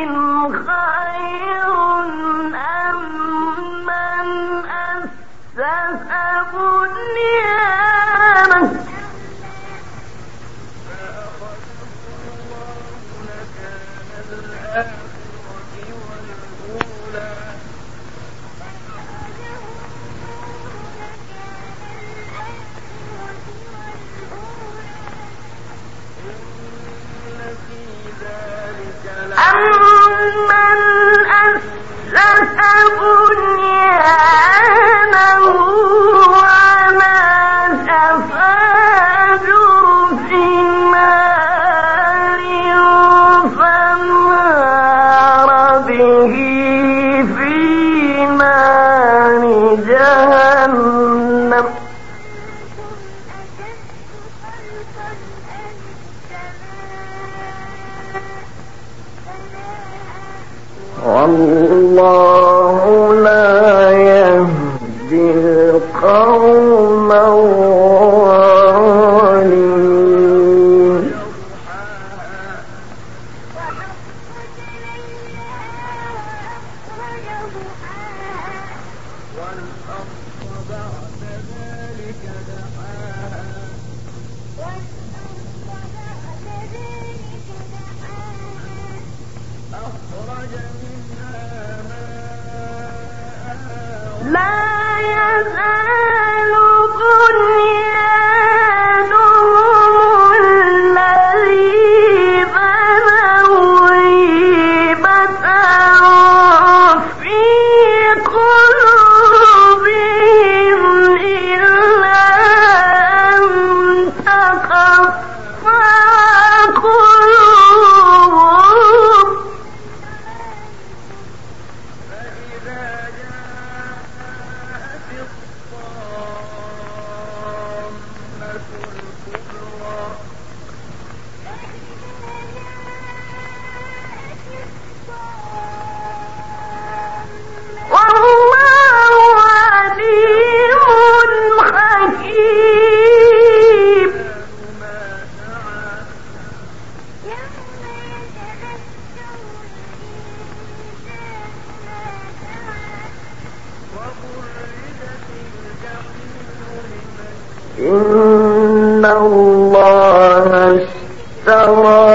خير والله لا يهدي القوم لا يزال الله اشترى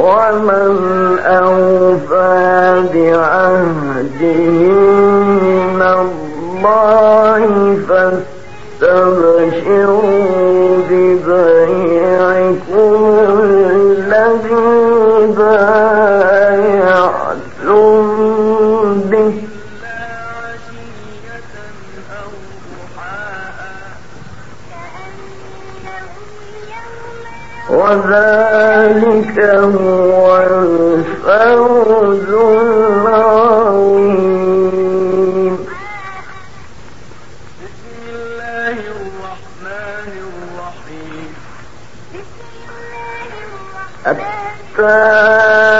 ومن أوفى بعهده من الله فاستبشروا وذلك هو الفوز العظيم. بسم الله الرحمن الرحيم. التائبون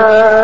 الله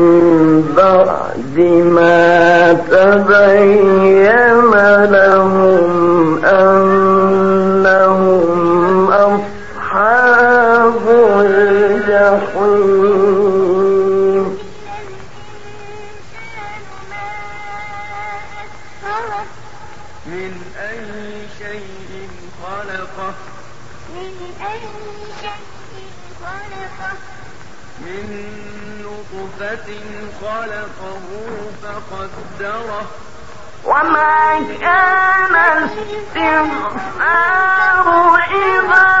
بعد ما تبين لهم مطهرة بأيدي سفرة من أنهم أصحاب الجحيم من أي شيء خلقه؟ من نطفة خلقه فقدره. وما كان استغفار إبراهيم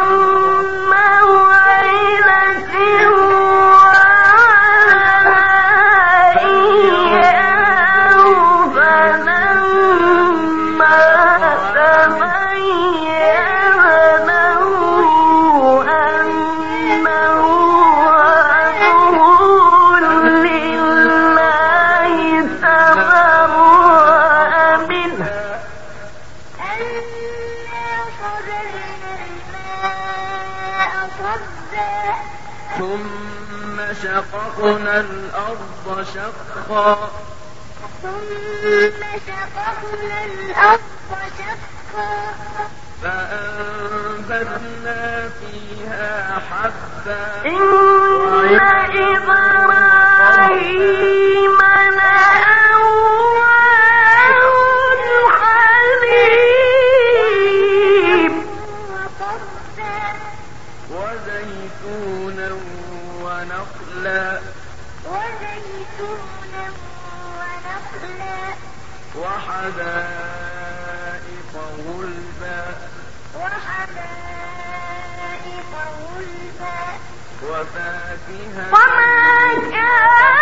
ثم شققنا الأرض شقا ثم شققنا الأرض شقا فأنبتنا فيها حبا. إن إبراهيم وما كان